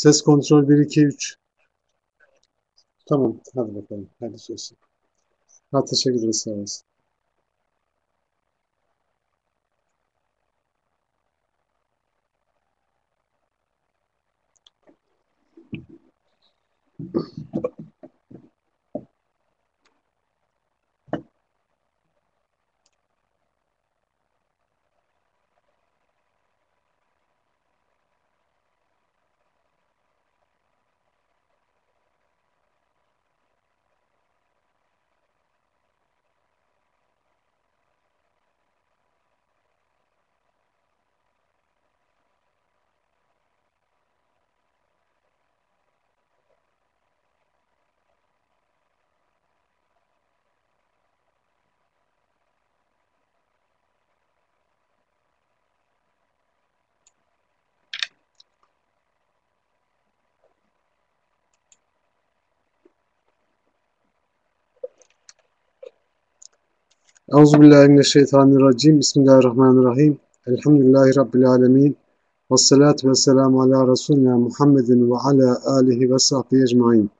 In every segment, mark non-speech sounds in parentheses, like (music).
Ses kontrol 1, 2, 3. Tamam. Hadi bakalım. Hadi söz. Ha, teşekkür ederiz. Sağ olasın. Euzubillahimineşşeytanirracim. Bismillahirrahmanirrahim. Elhamdülillahi Rabbil alemin. Ve salatu ve selamu ala Resulina Muhammedin ve ala alihi ve sahbihi ecmain.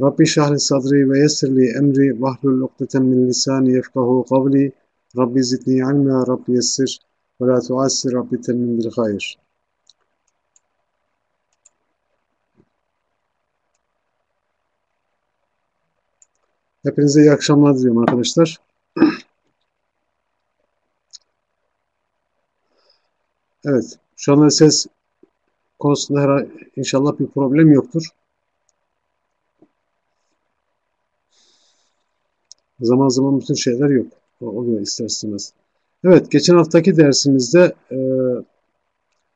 Rabbi şahli sadri ve yessirli emri ve ahlul ukdeten min lisani yefkahu kavli. Rabbi zidni ilme, Rabbi yessir ve la tuassir, Rabbi temmin bil hayır. Hepinize iyi akşamlar diliyorum arkadaşlar. Evet, şu anda ses konusunda her inşallah bir problem yoktur. Zaman zaman bütün şeyler yok. Oluyor ister istemez. Evet, geçen haftaki dersimizde e,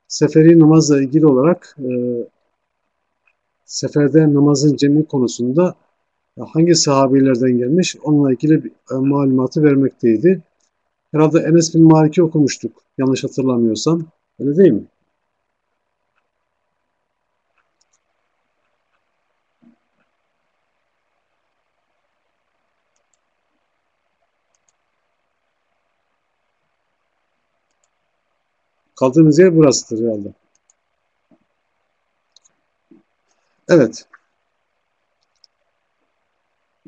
seferi namazla ilgili olarak e, seferde namazın cemi konusunda hangi sahabilerden gelmiş onunla ilgili bir, e, malumatı vermekteydi. Herhalde Enes bin Malik'i okumuştuk yanlış hatırlamıyorsam. Mi? Kaldığımız yer burasıdır herhalde. Evet.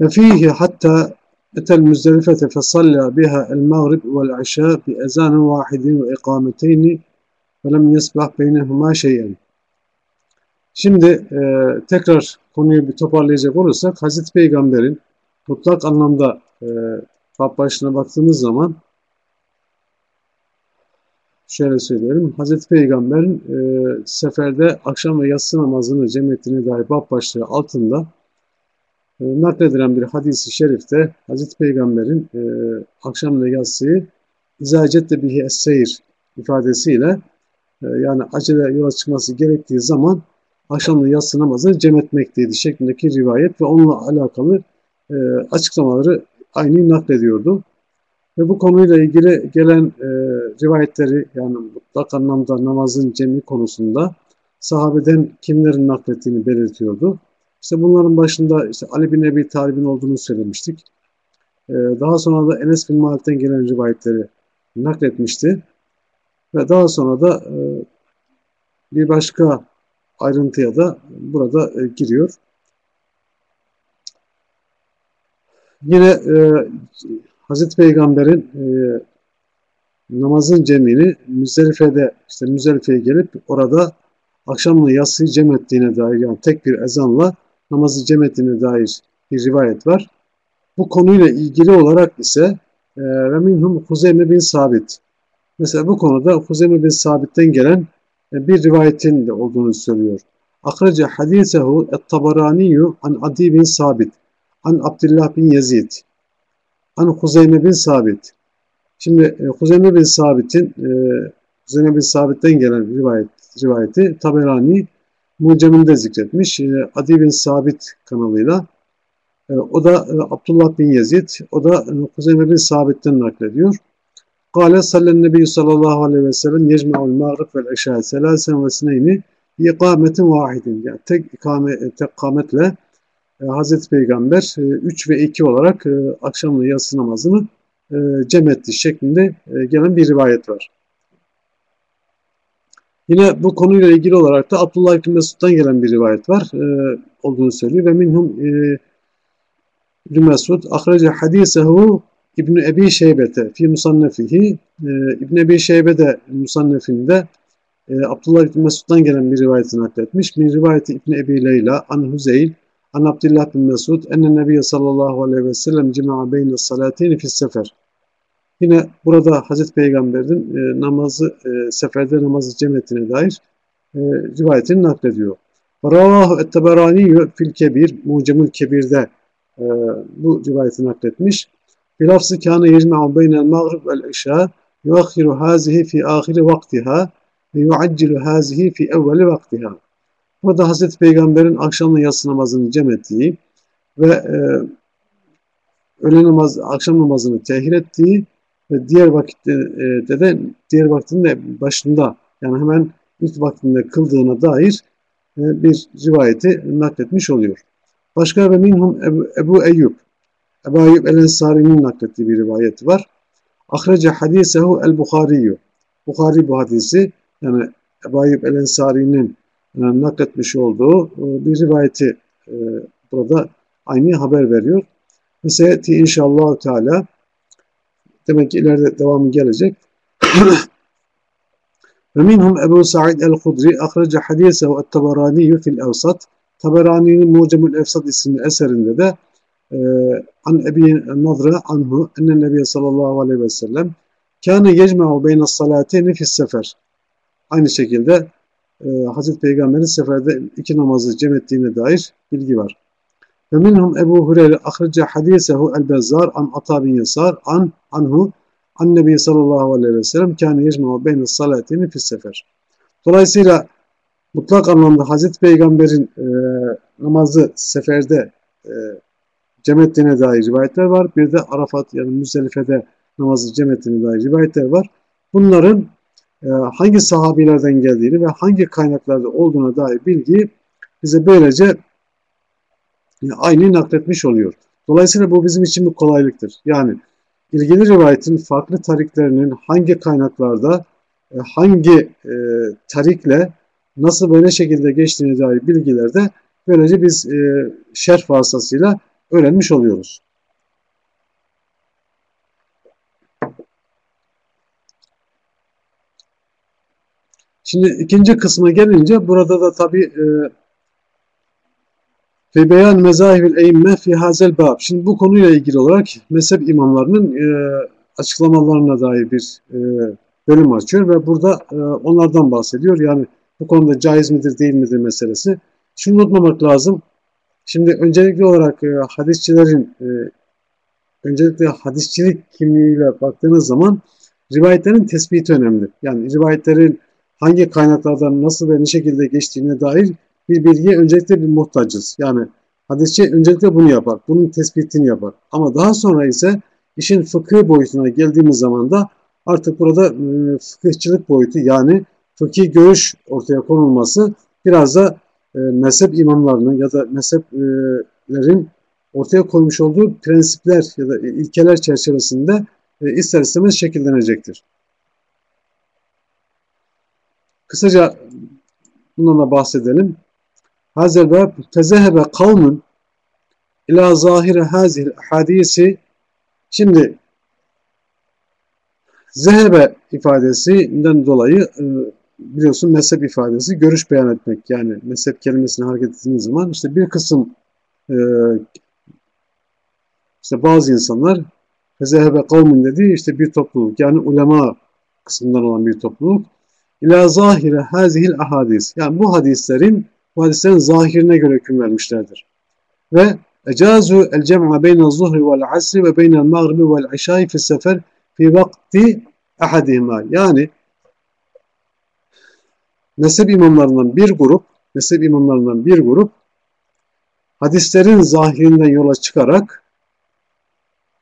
Ve fihi hatta أتى المزدلفة فصلى بها المغرب والعشاء بأذان واحد وإقامتين Velem yesbah beynehuma şeyen. Şimdi e, tekrar konuyu bir toparlayacak olursak Hazreti Peygamber'in mutlak anlamda e, başına baktığımız zaman şöyle söyleyelim. Hazreti Peygamber'in e, seferde akşam ve yatsı namazını cem ettiğine dair bab başlığı altında e, nakledilen bir hadisi şerifte Hazreti Peygamber'in e, akşam ve yatsıyı izâ cette bihi es-seyir ifadesiyle ee, yani acele yola çıkması gerektiği zaman akşamlı yatsı namazını cem etmekteydi şeklindeki rivayet ve onunla alakalı e, açıklamaları aynı naklediyordu. Ve bu konuyla ilgili gelen e, rivayetleri yani mutlak anlamda namazın cemi konusunda sahabeden kimlerin naklettiğini belirtiyordu. İşte bunların başında işte Ali bin Ebi Talib'in olduğunu söylemiştik. E, daha sonra da Enes bin Malik'ten gelen rivayetleri nakletmişti. Ve daha sonra da e, bir başka ayrıntıya da burada e, giriyor. Yine e, Hazreti Peygamber'in e, namazın cemini Müzdelife'de işte Müzdelife'ye gelip orada akşamla yatsıyı cem ettiğine dair yani tek bir ezanla namazı cem ettiğine dair bir rivayet var. Bu konuyla ilgili olarak ise e, ve minhum Huzeyme bin Sabit Mesela bu konuda Huzeyme bin Sabit'ten gelen bir rivayetin de olduğunu söylüyor. Akraca hadisehu et-Tabaraniyu an Adi bin Sabit an Abdullah bin Yazid an Huzeyme bin Sabit. Şimdi e, Huzeyme bin Sabit'in e, Huzeyme bin Sabit'ten gelen rivayet, rivayeti Taberani Mucem'inde zikretmiş. E, Adi bin Sabit kanalıyla. E, o da e, Abdullah bin Yazid, o da e, Huzeyme bin Sabit'ten naklediyor. Kale sallen nebi sallallahu aleyhi ve sellem yecme'ul mağrib vel eşâ selâsen ve sneyni ikametin vahidin. Yani tek ikame, tek kametle e, Hazreti Peygamber 3 e, ve 2 olarak e, akşamla yatsı namazını e, cem etti şeklinde e, gelen bir rivayet var. Yine bu konuyla ilgili olarak da Abdullah İbni Mesud'dan gelen bir rivayet var e, olduğunu söylüyor. Ve minhum e, Mesud ahrece hadisehu İbn Ebi Şeybete fi musannefihi e, İbn Ebi Şeybe de musannefinde e, Abdullah İbn Mesud'dan gelen bir rivayeti nakletmiş. Min rivayeti İbn Ebi Leyla an Huzeyl an Abdullah bin Mesud enne Nebiye sallallahu aleyhi ve sellem cima'a beyne salatini fis sefer. Yine burada Hazreti Peygamber'in e, namazı e, seferde namazı cem ettiğine dair e, rivayetini naklediyor. Ravahu et-Teberani fil Kebir, Mucemül Kebir'de e, bu rivayeti nakletmiş. Kâne yecme'u beynel mağrib vel işâ yuakhiru hazihi fi ahiri vaktiha ve yuaccilu hazihi fi evveli vaktiha. Burada Hazreti Peygamber'in akşamla yatsı namazını cem ettiği ve e, öğle namaz, akşam namazını tehir ettiği ve diğer vakitte e, de diğer vaktinin de başında yani hemen ilk vaktinde kıldığına dair e, bir rivayeti nakletmiş oluyor. Başka ve minhum Ebu, Ebu Eyyub Ebu Eyyub el-Ensari'nin naklettiği bir rivayeti var. Ahrece hadisehu el-Bukhariyyü Bukhari bu hadisi yani Ebu Eyyub el-Ensari'nin e, nakletmiş olduğu e, bir rivayeti e, burada aynı haber veriyor. Mesela inşallah Teala demek ki ileride devamı gelecek. (clears throat) Ve minhum Ebu Sa'id el-Hudri ahrece hadisehu et-Tabarani fil Evsat Taberani'nin Mucemül Efsat isimli eserinde de an Ebi Nadra anhu enne Nebiye sallallahu aleyhi ve sellem kâne yecme'u beyne salateyni fis sefer. Aynı şekilde e, Hazreti Peygamber'in seferde iki namazı cem ettiğine dair bilgi var. Ve minhum Ebu Hureyre ahrece hadisehu el-Bezzar an Ata bin Yasar an anhu an Nebi sallallahu aleyhi ve sellem kâne yecme'u beyne salateyni fis sefer. Dolayısıyla mutlak anlamda Hazreti Peygamber'in e, namazı seferde e, cem ettiğine dair rivayetler var. Bir de Arafat yani Müzdelife'de namazı cem ettiğine dair rivayetler var. Bunların e, hangi sahabilerden geldiğini ve hangi kaynaklarda olduğuna dair bilgi bize böylece yani aynı nakletmiş oluyor. Dolayısıyla bu bizim için bir kolaylıktır. Yani ilgili rivayetin farklı tariklerinin hangi kaynaklarda, e, hangi e, tarikle nasıl ne şekilde geçtiğine dair bilgiler de böylece biz e, şerh vasıtasıyla öğrenmiş oluyoruz. Şimdi ikinci kısma gelince burada da tabi ve beyan mezahibül eymme fi hazel bab. Şimdi bu konuyla ilgili olarak mezhep imamlarının e, açıklamalarına dair bir e, bölüm açıyor ve burada e, onlardan bahsediyor. Yani bu konuda caiz midir değil midir meselesi. Şunu unutmamak lazım. Şimdi öncelikli olarak e, hadisçilerin e, öncelikle hadisçilik kimliğiyle baktığınız zaman rivayetlerin tespiti önemli. Yani rivayetlerin hangi kaynaklardan nasıl ve ne şekilde geçtiğine dair bir bilgiye öncelikle bir muhtacız. Yani hadisçi öncelikle bunu yapar. Bunun tespitini yapar. Ama daha sonra ise işin fıkıh boyutuna geldiğimiz zaman da artık burada e, fıkıhçılık boyutu yani fıkhi görüş ortaya konulması biraz da e, mezhep imamlarının ya da mezheplerin ortaya koymuş olduğu prensipler ya da ilkeler çerçevesinde e, ister istemez şekillenecektir. Kısaca bundan da bahsedelim. Hazel bab tezehebe kavmun ila zahire hazil hadisi şimdi zehebe ifadesinden dolayı e, biliyorsun mezhep ifadesi görüş beyan etmek. Yani mezhep kelimesini hareket ettiğiniz zaman işte bir kısım e, işte bazı insanlar fezehebe kavmin dediği işte bir topluluk yani ulema kısmından olan bir topluluk ila zahire hazihil ahadis yani bu hadislerin bu hadislerin zahirine göre hüküm vermişlerdir. Ve ecazu el cem'a beyne zuhri vel asri ve beyne mağribi vel işai fi sefer fi vakti ahadihima yani mezhep imamlarından bir grup, mezhep imamlarından bir grup hadislerin zahirinden yola çıkarak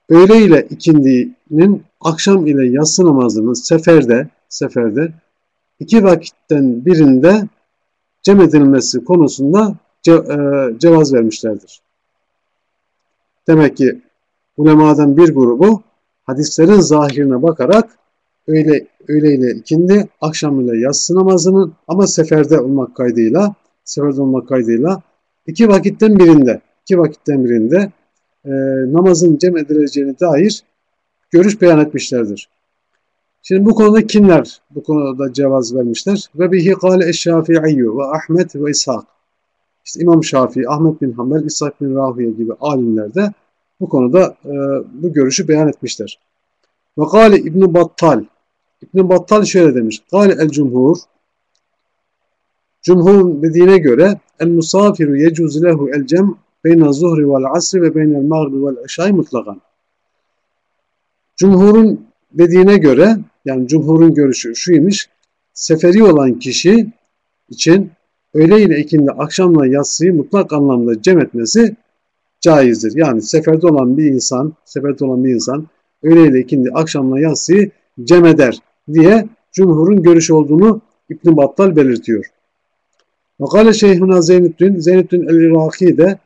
öğle ile ikindinin akşam ile yatsı namazının seferde seferde iki vakitten birinde cem edilmesi konusunda ce, e, cevaz vermişlerdir. Demek ki ulemadan bir grubu hadislerin zahirine bakarak öğle, öğle ile ikindi, akşam ile yatsı namazının ama seferde olmak kaydıyla, seferde olmak kaydıyla iki vakitten birinde, iki vakitten birinde e, namazın cem edileceğine dair görüş beyan etmişlerdir. Şimdi bu konuda kimler bu konuda cevaz vermişler? Ve bihi kâle eşşâfi'iyyu ve Ahmet ve İshak. İşte İmam Şafii, Ahmet bin Hanbel, İshak bin Rahuye gibi alimler de bu konuda e, bu görüşü beyan etmişler. Ve kâle İbn Battal. İbn Battal şöyle demiş. Kâle el cumhur. Cumhurun dediğine göre el musafiru yecuz lehu el cem beyne zuhri vel asri ve beynel mağribi vel eşai mutlakan. Cumhurun dediğine göre yani cumhurun görüşü şuymuş. Seferi olan kişi için öğle ile ikindi akşamla yatsıyı mutlak anlamda cem etmesi caizdir. Yani seferde olan bir insan, seferde olan bir insan öğle ile ikindi akşamla yatsıyı cem eder diye cumhurun görüşü olduğunu İbn Battal belirtiyor. Vakale Şeyhuna Zeynettin, Zeynettin el-Iraki de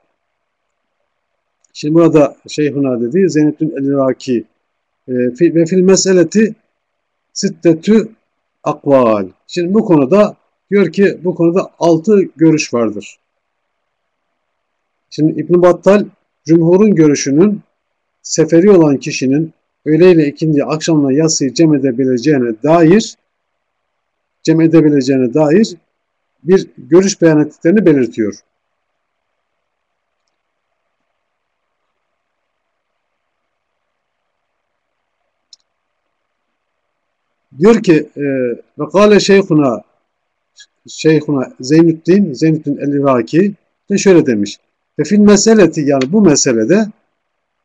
şimdi burada Şeyhuna dediği Zeynettin el-Iraki e, ve fil meseleti siddetü akval. Şimdi bu konuda diyor ki bu konuda altı görüş vardır. Şimdi İbn Battal cumhurun görüşünün seferi olan kişinin öğleyle ikindi akşamla yatsıyı cem edebileceğine dair cem edebileceğine dair bir görüş beyan ettiklerini belirtiyor. Diyor ki e, ve kâle şeyhuna şeyhuna Zeynüddin Zeynüddin el-Iraki de şöyle demiş. Ve fil meseleti yani bu meselede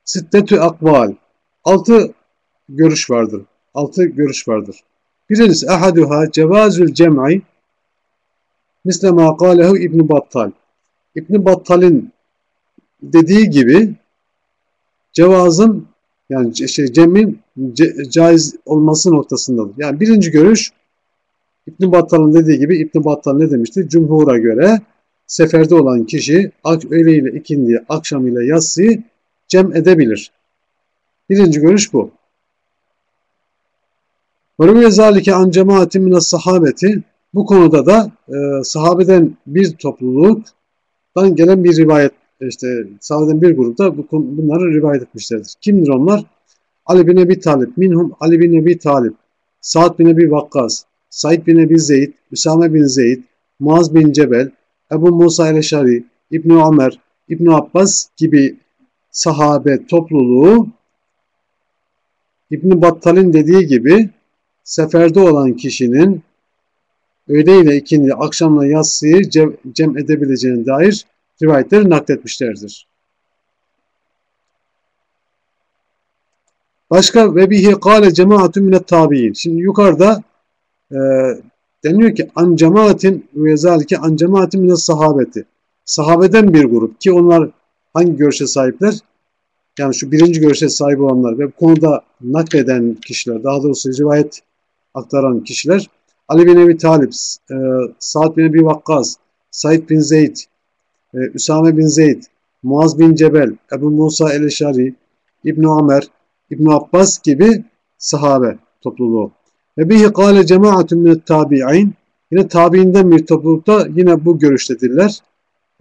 siddetü akval altı görüş vardır. Altı görüş vardır. Birincisi ahaduha cevazül cem'i misle ma kâlehu İbn Battal. İbn Battal'in dediği gibi cevazın yani şey, cem'in caiz olması noktasındadır. Yani birinci görüş İbn Battal'ın dediği gibi İbn Battal ne demişti? Cumhur'a göre seferde olan kişi öğle ile ikindi, akşam ile yatsıyı cem edebilir. Birinci görüş bu. Ve zalike an cemaatin mine sahabeti bu konuda da e, sahabeden bir topluluktan gelen bir rivayet işte sahabeden bir grupta bu, bunları rivayet etmişlerdir. Kimdir onlar? Ali bin Ebi Talip, minhum Ali bin Ebi Talip, Sa'd bin Ebi Vakkas, Said bin Ebi Zeyd, Üsame bin Zeyd, Muaz bin Cebel, Ebu Musa el-Eşari, İbni Ömer, İbni Abbas gibi sahabe topluluğu İbni Battal'in dediği gibi seferde olan kişinin öğle ile ikindi, akşamla yatsıyı cem, cem edebileceğine dair rivayetleri nakletmişlerdir. Başka ve bihi kâle cemaatun minet tabi'in. Şimdi yukarıda e, deniyor ki an cemaatin ve zalike an cemaatin minet sahabeti. Sahabeden bir grup ki onlar hangi görüşe sahipler? Yani şu birinci görüşe sahip olanlar ve bu konuda nakleden kişiler, daha doğrusu rivayet aktaran kişiler Ali bin Ebi Talib, e, Sa'd bin Ebi Vakkas, Said bin Zeyd, e, Üsame bin Zeyd, Muaz bin Cebel, Ebu Musa el-Eşari, İbn Ömer, İbn Abbas gibi sahabe topluluğu. Ve bihi kâle cemaatun min tabi'in yine tabiinden bir toplulukta yine bu görüştedirler.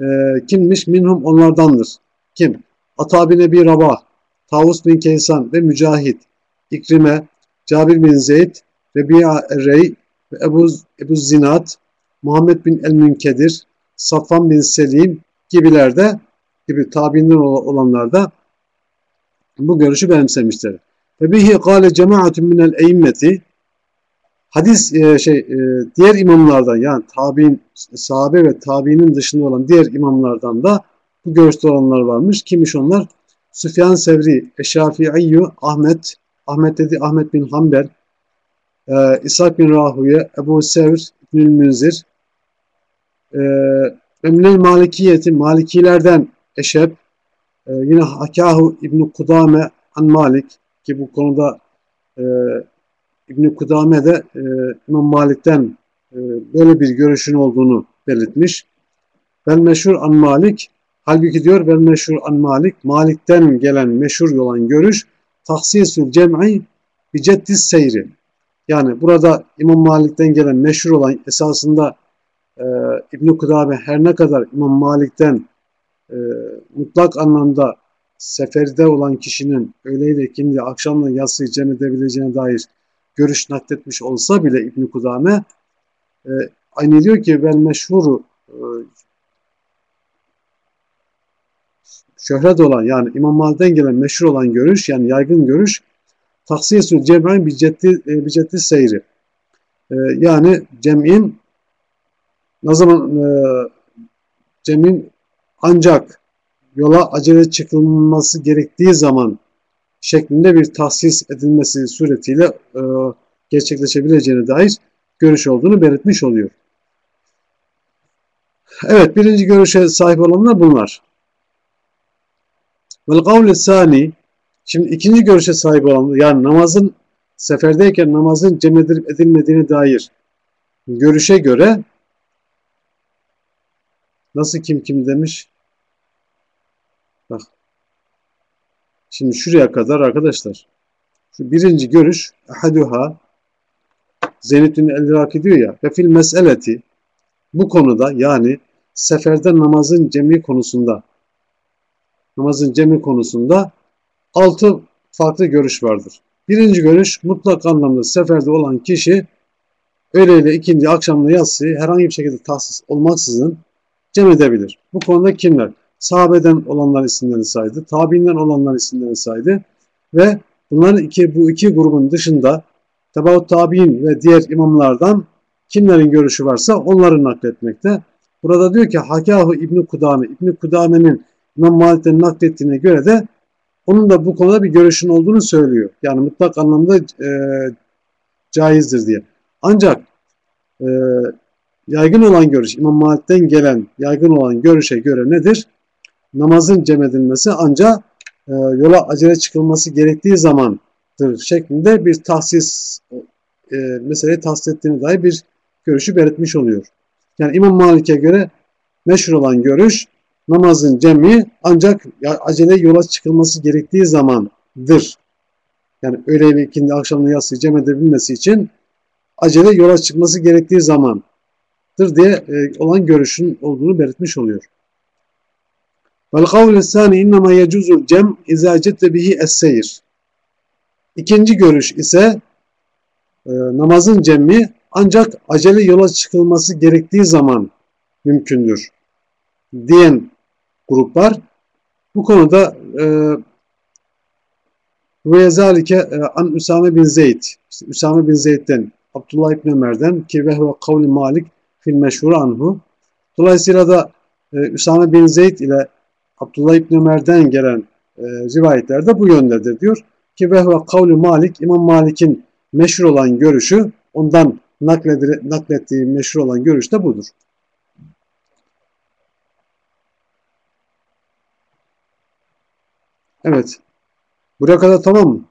E, kimmiş? Minhum onlardandır. Kim? Ata bin Ebi Rabah, Tavus bin Keysan ve Mücahit, İkrime, Cabir bin Zeyd, Rebi'a Errey ve Ebu, Ebu Zinat, Muhammed bin El-Münkedir, Safvan bin Selim gibilerde gibi tabiinden olanlar da bu görüşü benimsemişler. Ve bihi kâle cemaatun minel eimmeti hadis e, şey e, diğer imamlardan yani tabiin sahabe ve tabiinin dışında olan diğer imamlardan da bu görüşte olanlar varmış. Kimmiş onlar? Süfyan Sevri, Eşafi'iyyu, Ahmet, Ahmet dedi Ahmet bin Hanbel, e, İshak bin Rahuye, Ebu Sevr, İbnül Münzir, e, Emnel Malikiyeti, Malikilerden Eşeb, e, yine Hakahu İbn Kudame An Malik ki bu konuda e, İbn Kudame de e, İmam Malik'ten e, böyle bir görüşün olduğunu belirtmiş. Ben meşhur An Malik halbuki diyor ben meşhur An Malik Malik'ten gelen meşhur olan görüş taksisül cem'i bi ceddis seyri. Yani burada İmam Malik'ten gelen meşhur olan esasında e, İbn-i Kudame her ne kadar İmam Malik'ten e, mutlak anlamda seferde olan kişinin öğleyle ikindi akşamla yatsıyı cem edebileceğine dair görüş nakletmiş olsa bile İbn Kudame e, aynı diyor ki ben meşhur e, şöhret olan yani İmam Malik'ten gelen meşhur olan görüş yani yaygın görüş taksiyesü cem'in bir ciddi, e, bir ciddi seyri. E, yani cem'in ne zaman e, cem'in ancak yola acele çıkılması gerektiği zaman şeklinde bir tahsis edilmesi suretiyle e, gerçekleşebileceğine dair görüş olduğunu belirtmiş oluyor. Evet, birinci görüşe sahip olanlar bunlar. Vel kavle sani, şimdi ikinci görüşe sahip olanlar, yani namazın seferdeyken namazın cem edilip edilmediğine dair görüşe göre nasıl kim kim demiş? Bak. Şimdi şuraya kadar arkadaşlar. Şu birinci görüş ahaduha Zeynettin el-Irak diyor ya ve fil meseleti bu konuda yani seferde namazın cemi konusunda namazın cemi konusunda altı farklı görüş vardır. Birinci görüş mutlak anlamda seferde olan kişi öğleyle ikindi akşamla yatsıyı herhangi bir şekilde tahsis olmaksızın cem edebilir. Bu konuda kimler? sahabeden olanlar isimlerini saydı, tabiinden olanlar isimlerini saydı ve bunların iki, bu iki grubun dışında tebaut tabi'in ve diğer imamlardan kimlerin görüşü varsa onları nakletmekte. Burada diyor ki Hakahu İbni Kudame, İbni Kudame'nin İmam Malik'ten naklettiğine göre de onun da bu konuda bir görüşün olduğunu söylüyor. Yani mutlak anlamda e, caizdir diye. Ancak e, yaygın olan görüş, İmam Malik'ten gelen yaygın olan görüşe göre nedir? namazın cem edilmesi ancak e, yola acele çıkılması gerektiği zamandır şeklinde bir tahsis e, meseleyi tahsis ettiğine dair bir görüşü belirtmiş oluyor. Yani İmam Malik'e göre meşhur olan görüş namazın cemi ancak acele yola çıkılması gerektiği zamandır. Yani öğleyle ikindi akşamla yatsıyı cem edebilmesi için acele yola çıkması gerektiği zamandır diye e, olan görüşün olduğunu belirtmiş oluyor. Vel kavle sani innema yecuzul cem izâ cette bihi. İkinci görüş ise e, namazın cemmi ancak acele yola çıkılması gerektiği zaman mümkündür diyen gruplar bu konuda e, ve zalike e, an Üsame bin Zeyd işte Üsame bin Zeyd'den Abdullah İbn Ömer'den ki ve kavli Malik fil meşhur anhu dolayısıyla da e, Üsame bin Zeyd ile Abdullah İbni Ömer'den gelen e, rivayetler de bu yöndedir diyor. Ki ve kavlu Malik, İmam Malik'in meşhur olan görüşü, ondan naklettiği meşhur olan görüş de budur. Evet. Buraya kadar tamam mı?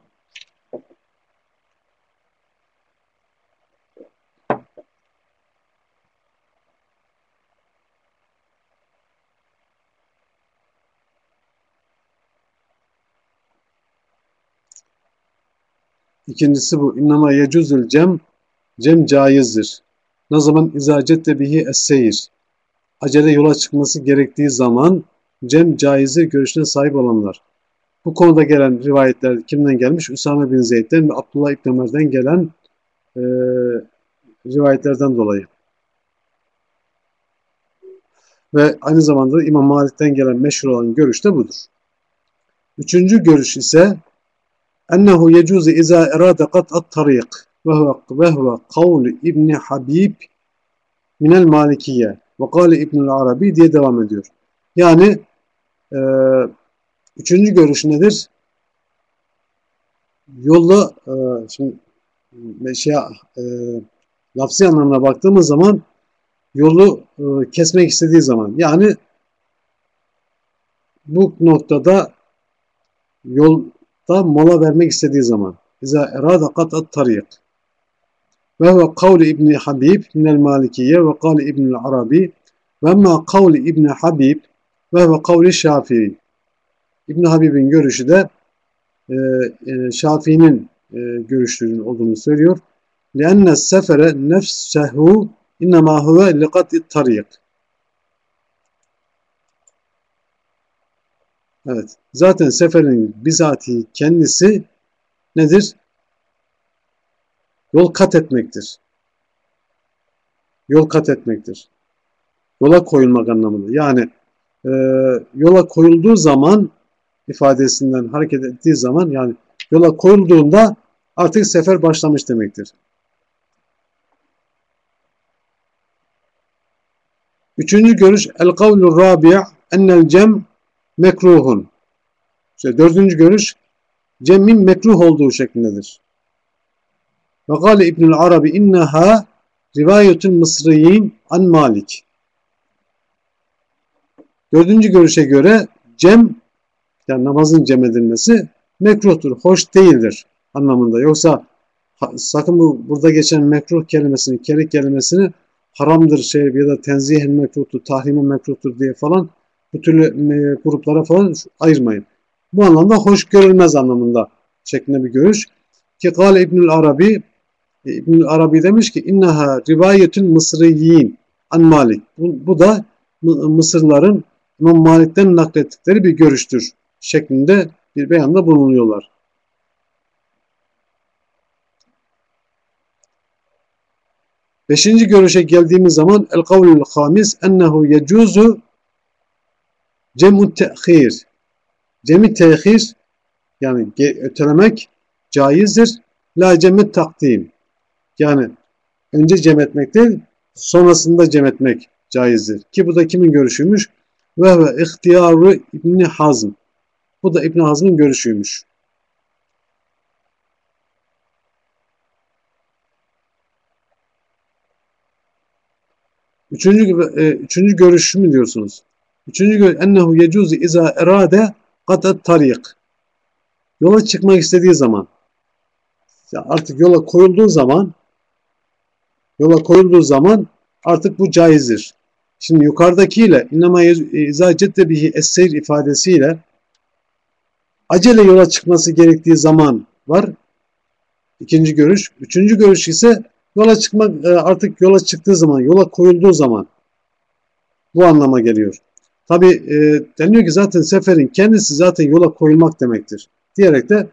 İkincisi bu. İnnama yecuzul cem. Cem caizdir. Ne zaman izacette bihi es-seyir. Acele yola çıkması gerektiği zaman cem caizi görüşüne sahip olanlar. Bu konuda gelen rivayetler kimden gelmiş? Usame bin Zeyd'den ve Abdullah İbn Ömer'den gelen e, rivayetlerden dolayı. Ve aynı zamanda İmam Malik'ten gelen meşhur olan görüş de budur. Üçüncü görüş ise ennehu yecuzu iza erade kat'at tariq ve huve, ve huve kavlu İbni Habib minel malikiye ve kâle İbnül Arabi diye devam ediyor. Yani eee üçüncü görüş nedir? Yolda e, şimdi şey, e, lafzi anlamına baktığımız zaman yolu e, kesmek istediği zaman yani bu noktada yol da mola vermek istediği zaman. İza erada kat'at tarik. Ve huve kavli İbni Habib minel Malikiye ve kavli İbni Arabi ve emma kavli İbni Habib ve huve kavli Şafii. İbni Habib'in görüşü de e, e, Şafii'nin e, görüşlerinin olduğunu söylüyor. لأن السفر نفسه إنما هو لقطع الطريق Evet. Zaten seferin bizatihi kendisi nedir? Yol kat etmektir. Yol kat etmektir. Yola koyulmak anlamında. Yani e, yola koyulduğu zaman ifadesinden hareket ettiği zaman yani yola koyulduğunda artık sefer başlamış demektir. Üçüncü görüş el kavlu rabi' ennel cem mekruhun. İşte dördüncü görüş cemmin mekruh olduğu şeklindedir. Ve gale İbnül Arabi inneha rivayetün mısriyin an malik. Dördüncü görüşe göre cem yani namazın cem edilmesi mekruhtur, hoş değildir anlamında. Yoksa sakın bu burada geçen mekruh kelimesini, kerik kelimesini haramdır şey ya da tenzihen mekruhtur, tahrimen mekruhtur diye falan bu türlü e, gruplara falan ayırmayın. Bu anlamda hoş görülmez anlamında şeklinde bir görüş. Ki Kale İbnül Arabi e, İbnül Arabi demiş ki inneha rivayetün mısriyin an Malik. Bu, bu da Mısırların İmam Malik'ten naklettikleri bir görüştür şeklinde bir beyanda bulunuyorlar. Beşinci görüşe geldiğimiz zaman el kavlul hamis ennehu yecuzu cem'u te'khir. Cem'i tehir yani ötelemek caizdir. La cem'i takdim. Yani önce cem etmek değil, sonrasında cem etmek caizdir. Ki bu da kimin görüşüymüş? Ve ve ihtiyarı İbni Hazm. Bu da İbn Hazm'ın görüşüymüş. Üçüncü, e, üçüncü görüş mü diyorsunuz? Üçüncü görüş ennehu yecuzu iza erade katat tarik. Yola çıkmak istediği zaman ya artık yola koyulduğu zaman yola koyulduğu zaman artık bu caizdir. Şimdi yukarıdakiyle innema izâ cedde bihi es-seyr ifadesiyle acele yola çıkması gerektiği zaman var. İkinci görüş. Üçüncü görüş ise yola çıkmak e, artık yola çıktığı zaman, yola koyulduğu zaman bu anlama geliyor. Tabi e, deniyor ki zaten seferin kendisi zaten yola koyulmak demektir. Diyerek de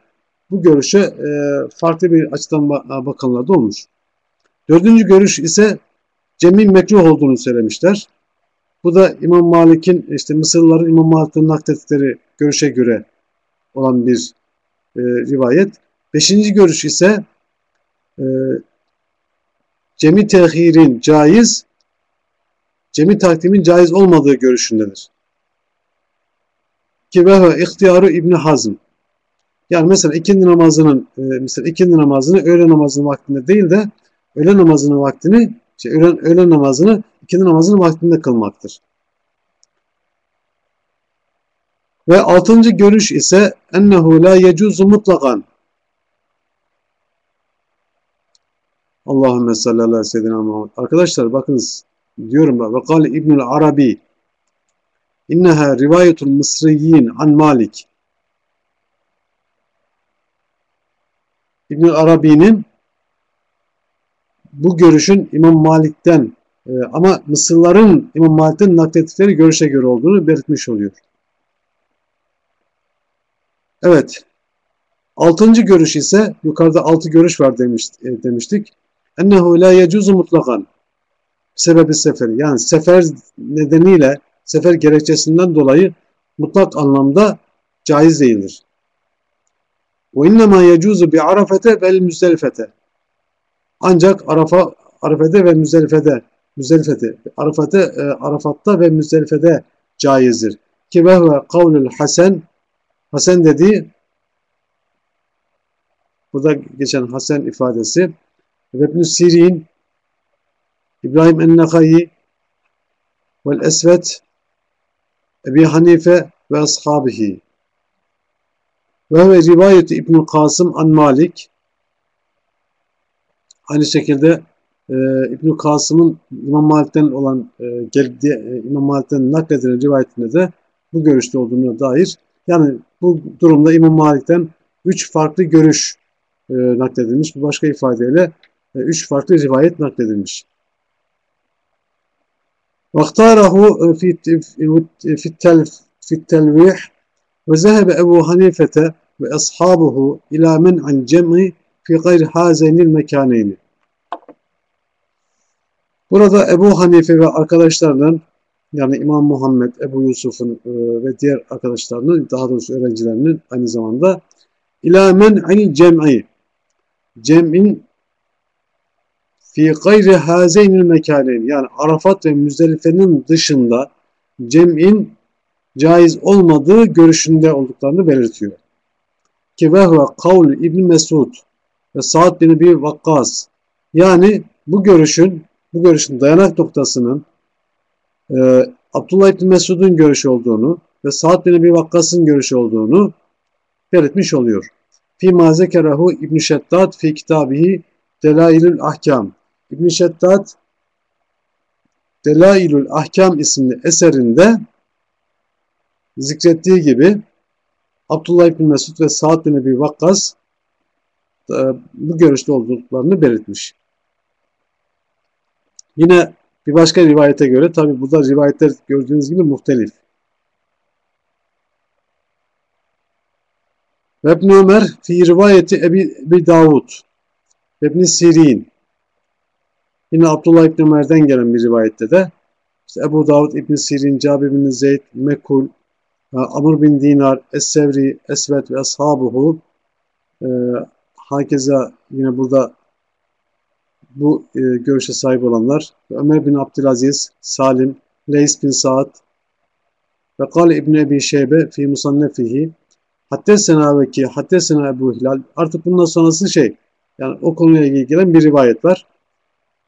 bu görüşe e, farklı bir açıdan bakanlar da olmuş. Dördüncü görüş ise Cem'in mekruh olduğunu söylemişler. Bu da İmam Malik'in işte Mısırlıların İmam Malik'ten naklettikleri görüşe göre olan bir e, rivayet. Beşinci görüş ise e, cemi tehirin caiz, cemi takdimin caiz olmadığı görüşündedir. Ki ve ihtiyarı İbni Hazm. Yani mesela ikindi namazının e, mesela ikindi namazını öğle namazının vaktinde değil de öğle namazının vaktini şey, öğle, öğle namazını ikindi namazının vaktinde kılmaktır. Ve altıncı görüş ise ennehu la yecuzu mutlakan. Allahümme salli ala seyyidina Muhammed. Arkadaşlar bakınız diyorum. Ve kâle İbnül Arabi inneha rivayetul mısriyyin an Malik. İbnül Arabi'nin bu görüşün İmam Malik'ten e, ama Mısırların İmam Malik'ten naklettikleri görüşe göre olduğunu belirtmiş oluyor. Evet. Altıncı görüş ise yukarıda altı görüş var e, demiştik. Ennehu la yecuzu mutlakan. Sebebi seferi. Yani sefer nedeniyle, sefer gerekçesinden dolayı mutlak anlamda caiz değildir. Ve innema yecuzu bi arafete vel müzdelifete. Ancak Arafa, Arafete ve Müzdelife'de Müzdelife'de Arafate, e, Arafat'ta ve Müzdelife'de caizdir. Ki ve kavlül hasen Hasan dediği burada geçen Hasan ifadesi. Ve Sirin İbrahim en-Nakayi vel Esvet Ebi Hanife ve ashabihi. Ve ve rivayet İbn Kasım an Malik. Aynı şekilde e, İbn Kasım'ın İmam Malik'ten olan e, geldi, e, İmam Malik'ten nakledilen rivayetinde de bu görüşte olduğuna dair yani bu durumda İmam Malik'ten üç farklı görüş e, nakledilmiş. Bir başka ifadeyle e, üç farklı rivayet nakledilmiş. واختاره في في في التلويح وذهب أبو حنيفة وأصحابه إلى منع الجمع في غير هذين المكانين Burada Ebu Hanife ve arkadaşlarının yani İmam Muhammed, Ebu Yusuf'un e, ve diğer arkadaşlarının daha doğrusu öğrencilerinin aynı zamanda ila men'i cem'i. Cem'in fi gayri hazeynil mekaneyn yani Arafat ve Müzdelife'nin dışında cem'in caiz olmadığı görüşünde olduklarını belirtiyor. Ki ve huve kavl İbn Mesud ve Sa'd bin Ebi Vakkas. Yani bu görüşün bu görüşün dayanak noktasının e, Abdullah İbni Mesud'un görüşü olduğunu ve Sa'd bin Ebi Vakkas'ın görüşü olduğunu belirtmiş oluyor. Fi mazekerahu İbn Şeddat fi kitabihi Delailül Ahkam. İbn Şeddat Delailül Ahkam isimli eserinde zikrettiği gibi Abdullah İbni Mesud ve Sa'd bin Ebi Vakkas e, bu görüşte olduklarını belirtmiş. Yine bir başka rivayete göre tabi burada rivayetler gördüğünüz gibi muhtelif. İbn Ömer fi rivayeti Ebi, Ebi Davud İbn Sirin yine Abdullah İbn Ömer'den gelen bir rivayette de işte Ebu Davud İbn Sirin, Cabir bin Zeyd, Mekul, e, Amr bin Dinar, Es-Sevri, Esvet ve Ashabuhu e, hakeza yine burada bu e, görüşe sahip olanlar Ömer bin Abdülaziz, Salim, Leys bin Saad ve Kale İbni Ebi Şeybe fi musannefihi Haddesena ve ki Haddesena Ebu Hilal artık bundan sonrası şey yani o konuyla ilgili bir rivayet var.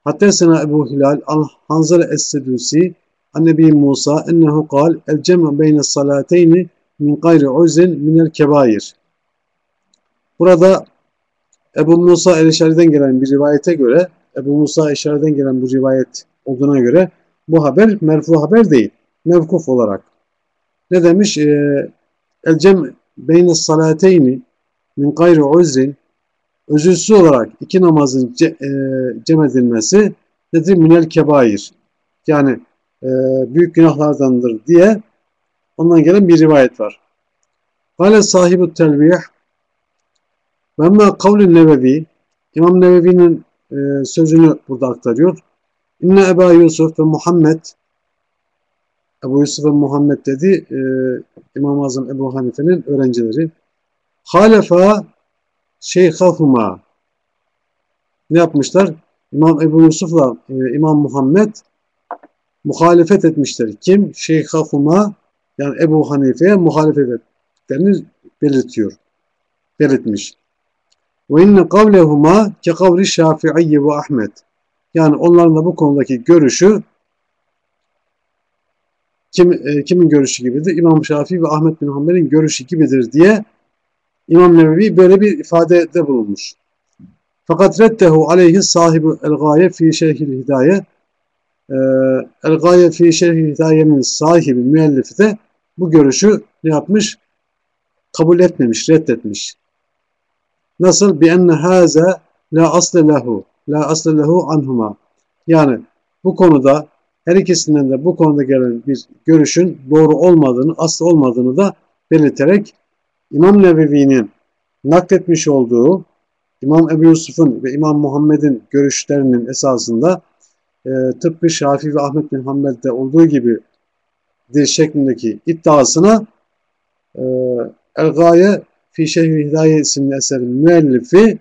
Haddesena Ebu Hilal an Hanzale Es-Sedusi an Nebi Musa ennehu kal el cem'u beyne salateyni min gayri uzin minel kebair. Burada Ebu Musa el-Eşari'den gelen bir rivayete göre, Ebu Musa el-Eşari'den gelen bu rivayet olduğuna göre bu haber merfu haber değil. Mevkuf olarak. Ne demiş? Ee, el cem beyne salateyni min gayri uzrin özürsüz olarak iki namazın e, cem edilmesi nedir? Minel kebair. Yani e, büyük günahlardandır diye ondan gelen bir rivayet var. Kale sahibi telvih ve emmâ kavlün nevevi İmam Nevevi'nin e, sözünü burada aktarıyor. İnne Eba Yusuf ve Muhammed Ebu Yusuf ve Muhammed dedi e, İmam-ı Azam Ebu Hanife'nin öğrencileri. Halefa şeyhahuma ne yapmışlar? İmam Ebu Yusuf'la e, İmam Muhammed muhalefet etmişler. Kim? Şeyhahuma yani Ebu Hanife'ye muhalefet ettiklerini belirtiyor. Belirtmiş. Ve inne kavlehuma ke kavli Şafii ve Ahmet. Yani onların da bu konudaki görüşü kim, e, kimin görüşü gibidir? İmam Şafii ve Ahmet bin Hanbel'in görüşü gibidir diye İmam Nevevi böyle bir ifadede bulunmuş. Fakat reddehu aleyhi sahibi el-gaye fi şerhil hidaye e, el-gaye fi şerhil hidayenin sahibi müellifi de bu görüşü ne yapmış? Kabul etmemiş, reddetmiş. Nasıl? Bi enne haza la asle lehu. La asle lehu anhuma. Yani bu konuda her ikisinden de bu konuda gelen bir görüşün doğru olmadığını, aslı olmadığını da belirterek İmam Nebevi'nin nakletmiş olduğu İmam Ebu Yusuf'un ve İmam Muhammed'in görüşlerinin esasında e, tıpkı Şafii ve Ahmet bin Hanbel'de olduğu gibi şeklindeki iddiasına e, El-Gaye Fi Şehri Hidaye isimli eserin müellifi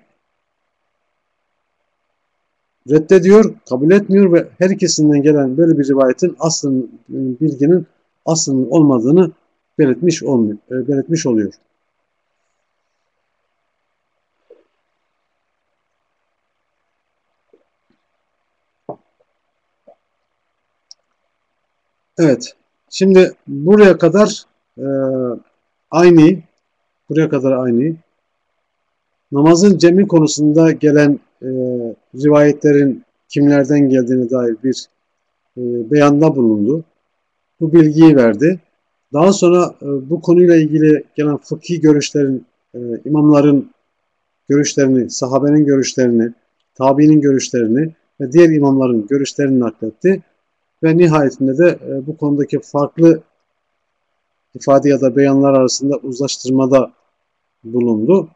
reddediyor, kabul etmiyor ve her ikisinden gelen böyle bir rivayetin aslının, bilginin aslının olmadığını belirtmiş, olmuyor, e, belirtmiş oluyor. Evet. Şimdi buraya kadar e, aynı Buraya kadar aynı. Namazın cemi konusunda gelen e, rivayetlerin kimlerden geldiğine dair bir e, beyanda bulundu. Bu bilgiyi verdi. Daha sonra e, bu konuyla ilgili gelen fıkhi görüşlerin, e, imamların görüşlerini, sahabenin görüşlerini, tabiinin görüşlerini ve diğer imamların görüşlerini nakletti. Ve nihayetinde de e, bu konudaki farklı ifade ya da beyanlar arasında uzlaştırmada bulundu.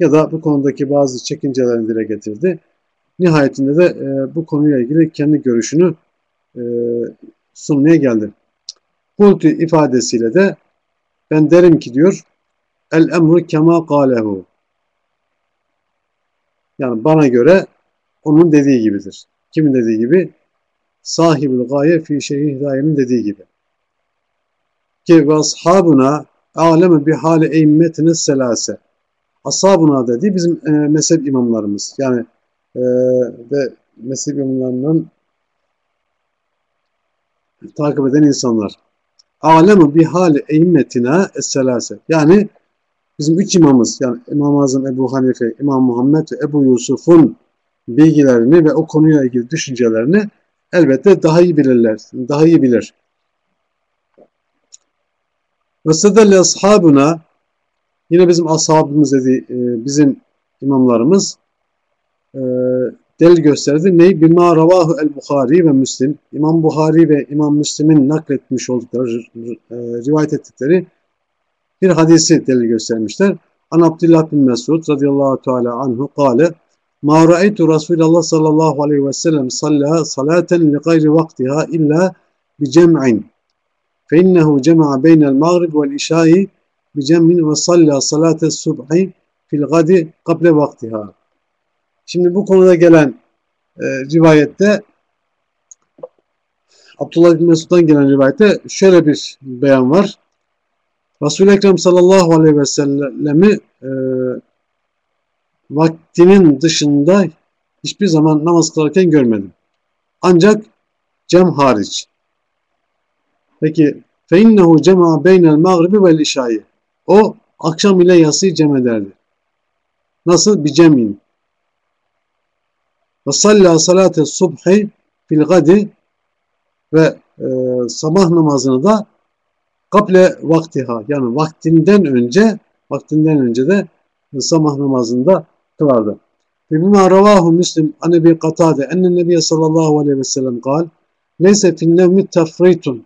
Ya da bu konudaki bazı çekincelerini dile getirdi. Nihayetinde de e, bu konuyla ilgili kendi görüşünü e, sunmaya geldi. Kultu ifadesiyle de ben derim ki diyor el emru kema kalehu yani bana göre onun dediği gibidir. Kimin dediği gibi? Sahibül gaye fi şeyhi dediği gibi. Ki ve ashabuna aleme bi hali eimmetine selase. Ashabuna dediği bizim e, mezhep imamlarımız. Yani e, ve mezhep imamlarından takip eden insanlar. Alemu bi hali eimmetine selase. Yani bizim üç imamız yani İmam-ı Azam Ebu Hanife, İmam Muhammed ve Ebu Yusuf'un bilgilerini ve o konuyla ilgili düşüncelerini elbette daha iyi bilirler. Daha iyi bilir. Ve sedelle ashabına yine bizim ashabımız dedi e, bizim imamlarımız e, delil gösterdi. Neyi? Bima ravahu el Bukhari ve Müslim. İmam Buhari ve İmam Müslim'in nakletmiş oldukları, e, rivayet ettikleri bir hadisi delil göstermişler. An Abdullah bin Mesud radıyallahu teala anhu kâle Ma ra'aytu Resulallah sallallahu aleyhi ve sellem salla salaten li gayri vaktiha illa bi cem'in. Mağrib vel işai bi cem'in ve salla salate subhi fil gadi kable vaktiha. Şimdi bu konuda gelen e, rivayette Abdullah bin Mesud'dan gelen rivayette şöyle bir beyan var. Resul-i Ekrem sallallahu aleyhi ve sellemi e, vaktinin dışında hiçbir zaman namaz kılarken görmedim. Ancak cem hariç. Peki فَاِنَّهُ cema beynel mağribi vel işayı. O akşam ile yasıyı cem ederdi. Nasıl? Bir cemin. Ve salla salate subhi fil gadi ve e, sabah namazını da Kable vaktiha yani vaktinden önce vaktinden önce de sabah namazında kılardı. Ve bima ravahu Müslim an Ebi Katade enne Nebiye sallallahu aleyhi ve sellem kal Leyse fin nevmi tefritun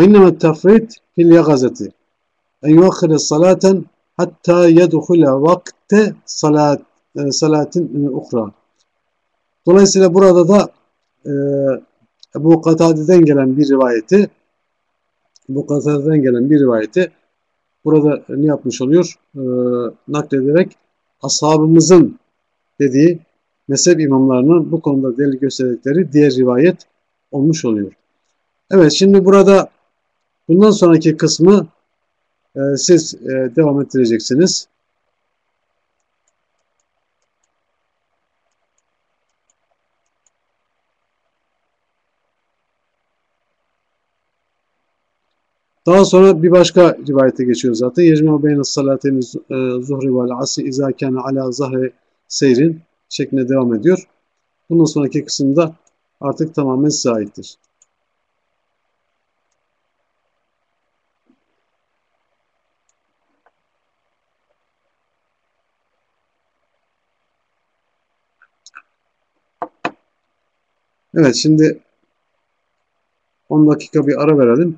inneme tefrit fil yagazeti en yuakhire salaten hatta yedhule vakte salat, e, salatin. Dolayısıyla burada da e, Ebu Katade'den gelen bir rivayeti Ebu Katade'den gelen bir rivayeti burada ne yapmış oluyor? E, naklederek ashabımızın dediği mezhep imamlarının bu konuda delil gösterdikleri diğer rivayet olmuş oluyor. Evet şimdi burada bundan sonraki kısmı e, siz e, devam ettireceksiniz. Daha sonra bir başka rivayete geçiyor zaten. Yecma beyne salatin zuhri vel asi izâ kâne alâ zahri seyrin şeklinde devam ediyor. Bundan sonraki kısımda artık tamamen size aittir. Evet şimdi 10 dakika bir ara verelim.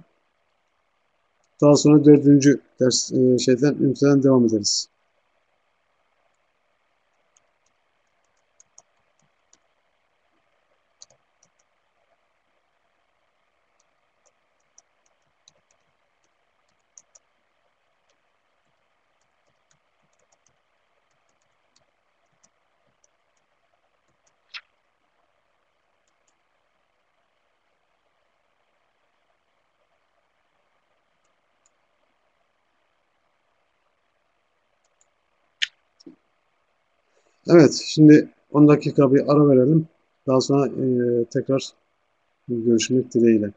Daha sonra dördüncü ders e, şeyden üniteden devam ederiz. Evet, şimdi 10 dakika bir ara verelim. Daha sonra e, tekrar görüşmek dileğiyle.